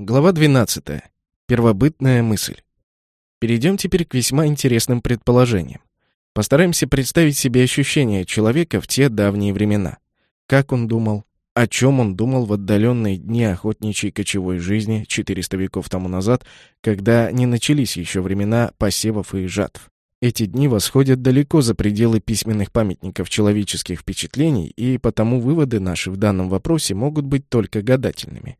Глава 12. Первобытная мысль. Перейдем теперь к весьма интересным предположениям. Постараемся представить себе ощущения человека в те давние времена. Как он думал, о чем он думал в отдаленные дни охотничьей кочевой жизни 400 веков тому назад, когда не начались еще времена посевов и жатв. Эти дни восходят далеко за пределы письменных памятников человеческих впечатлений, и потому выводы наши в данном вопросе могут быть только гадательными.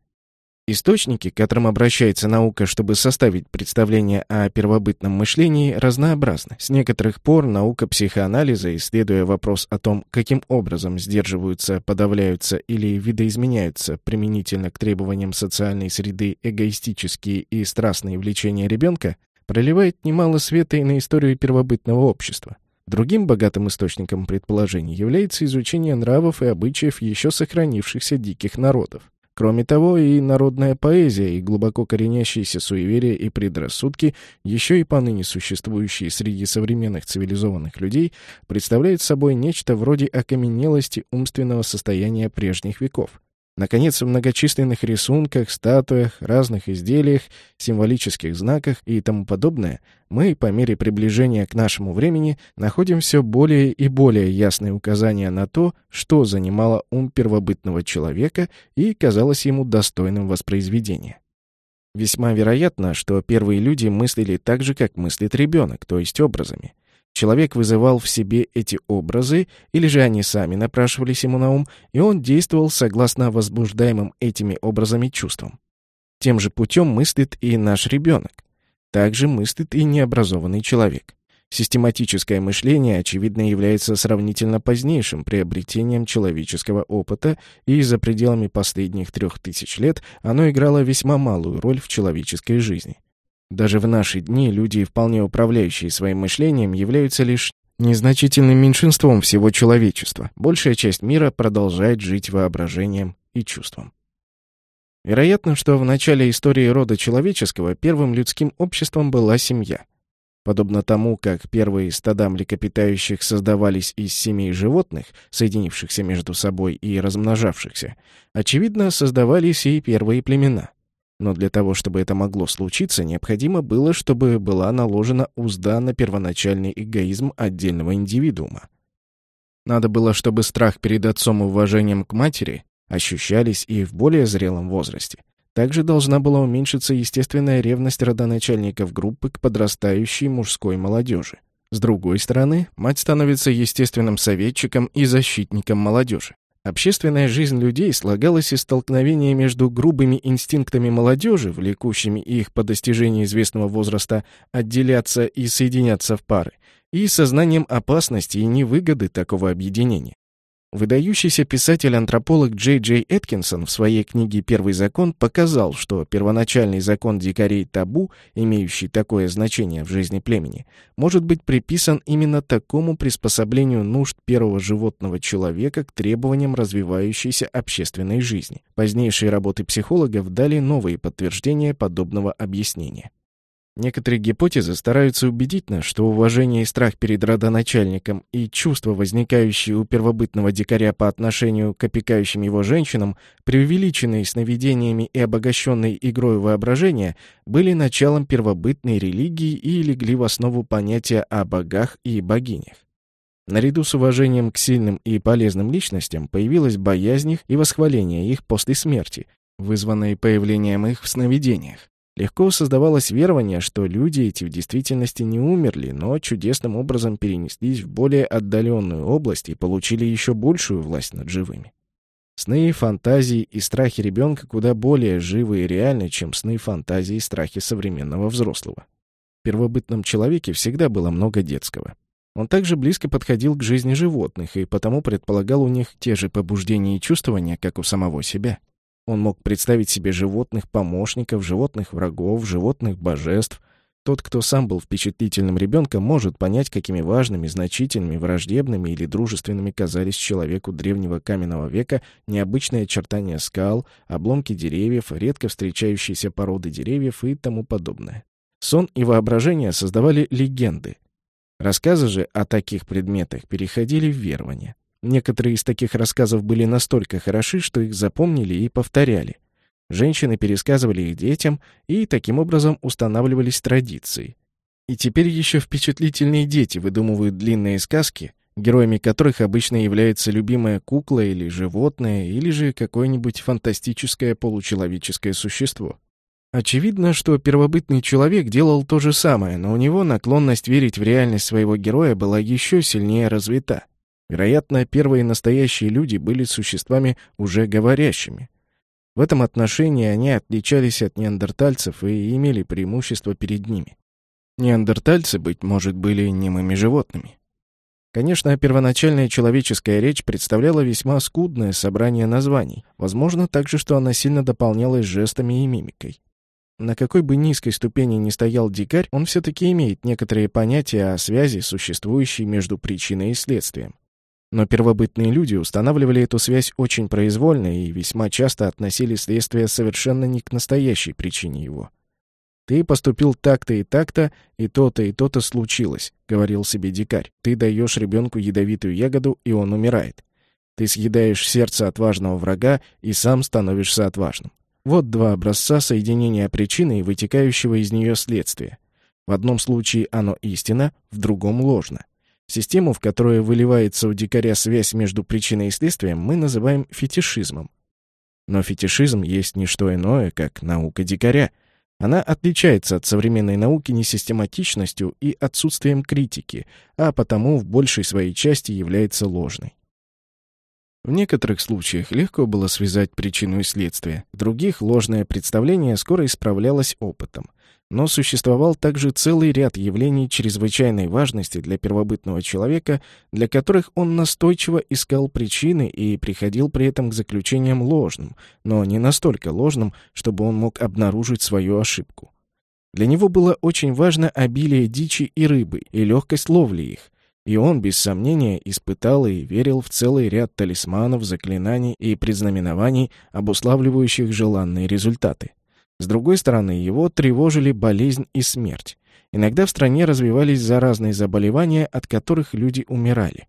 Источники, к которым обращается наука, чтобы составить представление о первобытном мышлении, разнообразны. С некоторых пор наука психоанализа, исследуя вопрос о том, каким образом сдерживаются, подавляются или видоизменяются применительно к требованиям социальной среды эгоистические и страстные влечения ребенка, проливает немало света и на историю первобытного общества. Другим богатым источником предположений является изучение нравов и обычаев еще сохранившихся диких народов. Кроме того, и народная поэзия, и глубоко коренящиеся суеверия и предрассудки, еще и поныне существующие среди современных цивилизованных людей, представляют собой нечто вроде окаменелости умственного состояния прежних веков. Наконец, в многочисленных рисунках, статуях, разных изделиях, символических знаках и тому подобное, мы, по мере приближения к нашему времени, находим все более и более ясные указания на то, что занимало ум первобытного человека и казалось ему достойным воспроизведения. Весьма вероятно, что первые люди мыслили так же, как мыслит ребенок, то есть образами. Человек вызывал в себе эти образы, или же они сами напрашивались ему на ум, и он действовал согласно возбуждаемым этими образами чувствам. Тем же путем мыслит и наш ребенок. Также мыслит и необразованный человек. Систематическое мышление, очевидно, является сравнительно позднейшим приобретением человеческого опыта, и за пределами последних трех тысяч лет оно играло весьма малую роль в человеческой жизни. Даже в наши дни люди, вполне управляющие своим мышлением, являются лишь незначительным меньшинством всего человечества. Большая часть мира продолжает жить воображением и чувством. Вероятно, что в начале истории рода человеческого первым людским обществом была семья. Подобно тому, как первые стада млекопитающих создавались из семей животных, соединившихся между собой и размножавшихся, очевидно, создавались и первые племена. Но для того, чтобы это могло случиться, необходимо было, чтобы была наложена узда на первоначальный эгоизм отдельного индивидуума. Надо было, чтобы страх перед отцом и уважением к матери ощущались и в более зрелом возрасте. Также должна была уменьшиться естественная ревность родоначальников группы к подрастающей мужской молодежи. С другой стороны, мать становится естественным советчиком и защитником молодежи. Общественная жизнь людей слагалась из столкновения между грубыми инстинктами молодежи, влекущими их по достижении известного возраста отделяться и соединяться в пары, и сознанием опасности и невыгоды такого объединения. Выдающийся писатель-антрополог Джей Джей Эткинсон в своей книге «Первый закон» показал, что первоначальный закон дикарей табу, имеющий такое значение в жизни племени, может быть приписан именно такому приспособлению нужд первого животного человека к требованиям развивающейся общественной жизни. Позднейшие работы психологов дали новые подтверждения подобного объяснения. Некоторые гипотезы стараются убедить нас, что уважение и страх перед родоначальником и чувства, возникающие у первобытного дикаря по отношению к опекающим его женщинам, преувеличенные сновидениями и обогащенные игрой воображения, были началом первобытной религии и легли в основу понятия о богах и богинях. Наряду с уважением к сильным и полезным личностям появилась боязнь их и восхваление их после смерти, вызванное появлением их в сновидениях. Легко создавалось верование, что люди эти в действительности не умерли, но чудесным образом перенеслись в более отдаленную область и получили еще большую власть над живыми. Сны, фантазии и страхи ребенка куда более живы и реальны, чем сны, фантазии и страхи современного взрослого. В первобытном человеке всегда было много детского. Он также близко подходил к жизни животных и потому предполагал у них те же побуждения и чувствования, как у самого себя. Он мог представить себе животных помощников, животных врагов, животных божеств. Тот, кто сам был впечатлительным ребенком, может понять, какими важными, значительными, враждебными или дружественными казались человеку древнего каменного века необычные очертания скал, обломки деревьев, редко встречающиеся породы деревьев и тому подобное. Сон и воображение создавали легенды. Рассказы же о таких предметах переходили в верование. Некоторые из таких рассказов были настолько хороши, что их запомнили и повторяли. Женщины пересказывали их детям, и таким образом устанавливались традиции. И теперь еще впечатлительные дети выдумывают длинные сказки, героями которых обычно является любимая кукла или животное, или же какое-нибудь фантастическое получеловеческое существо. Очевидно, что первобытный человек делал то же самое, но у него наклонность верить в реальность своего героя была еще сильнее развита. Вероятно, первые настоящие люди были существами уже говорящими. В этом отношении они отличались от неандертальцев и имели преимущество перед ними. Неандертальцы, быть может, были немыми животными. Конечно, первоначальная человеческая речь представляла весьма скудное собрание названий. Возможно также, что она сильно дополнялась жестами и мимикой. На какой бы низкой ступени ни стоял дикарь, он все-таки имеет некоторые понятия о связи, существующей между причиной и следствием. Но первобытные люди устанавливали эту связь очень произвольно и весьма часто относили следствие совершенно не к настоящей причине его. «Ты поступил так-то и так-то, и то-то и то-то случилось», — говорил себе дикарь. «Ты даешь ребенку ядовитую ягоду, и он умирает. Ты съедаешь сердце отважного врага, и сам становишься отважным». Вот два образца соединения причины и вытекающего из нее следствия. В одном случае оно истина, в другом ложно. Систему, в которую выливается у дикаря связь между причиной и следствием, мы называем фетишизмом. Но фетишизм есть не что иное, как наука дикаря. Она отличается от современной науки несистематичностью и отсутствием критики, а потому в большей своей части является ложной. В некоторых случаях легко было связать причину и следствие, в других ложное представление скоро исправлялось опытом. Но существовал также целый ряд явлений чрезвычайной важности для первобытного человека, для которых он настойчиво искал причины и приходил при этом к заключениям ложным, но не настолько ложным, чтобы он мог обнаружить свою ошибку. Для него было очень важно обилие дичи и рыбы и легкость ловли их, и он, без сомнения, испытал и верил в целый ряд талисманов, заклинаний и предзнаменований, обуславливающих желанные результаты. С другой стороны, его тревожили болезнь и смерть. Иногда в стране развивались заразные заболевания, от которых люди умирали.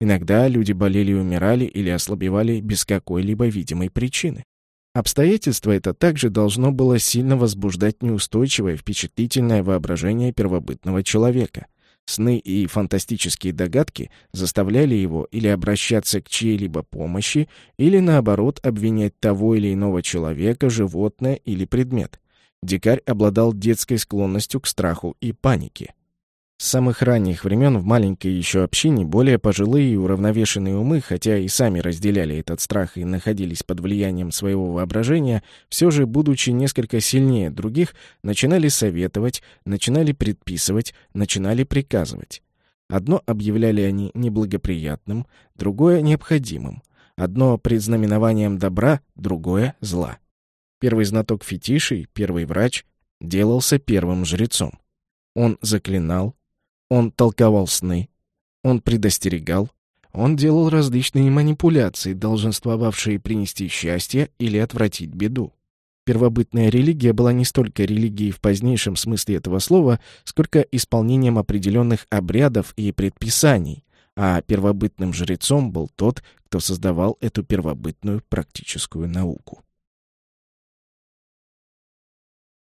Иногда люди болели и умирали или ослабевали без какой-либо видимой причины. Обстоятельство это также должно было сильно возбуждать неустойчивое впечатлительное воображение первобытного человека. Сны и фантастические догадки заставляли его или обращаться к чьей-либо помощи, или наоборот обвинять того или иного человека, животное или предмет. Дикарь обладал детской склонностью к страху и панике. С самых ранних времен в маленькой еще общине более пожилые и уравновешенные умы, хотя и сами разделяли этот страх и находились под влиянием своего воображения, все же, будучи несколько сильнее других, начинали советовать, начинали предписывать, начинали приказывать. Одно объявляли они неблагоприятным, другое — необходимым. Одно — предзнаменованием добра, другое — зла. Первый знаток фетишей, первый врач, делался первым жрецом. Он заклинал, он толковал сны, он предостерегал, он делал различные манипуляции, долженствовавшие принести счастье или отвратить беду. Первобытная религия была не столько религией в позднейшем смысле этого слова, сколько исполнением определенных обрядов и предписаний, а первобытным жрецом был тот, кто создавал эту первобытную практическую науку.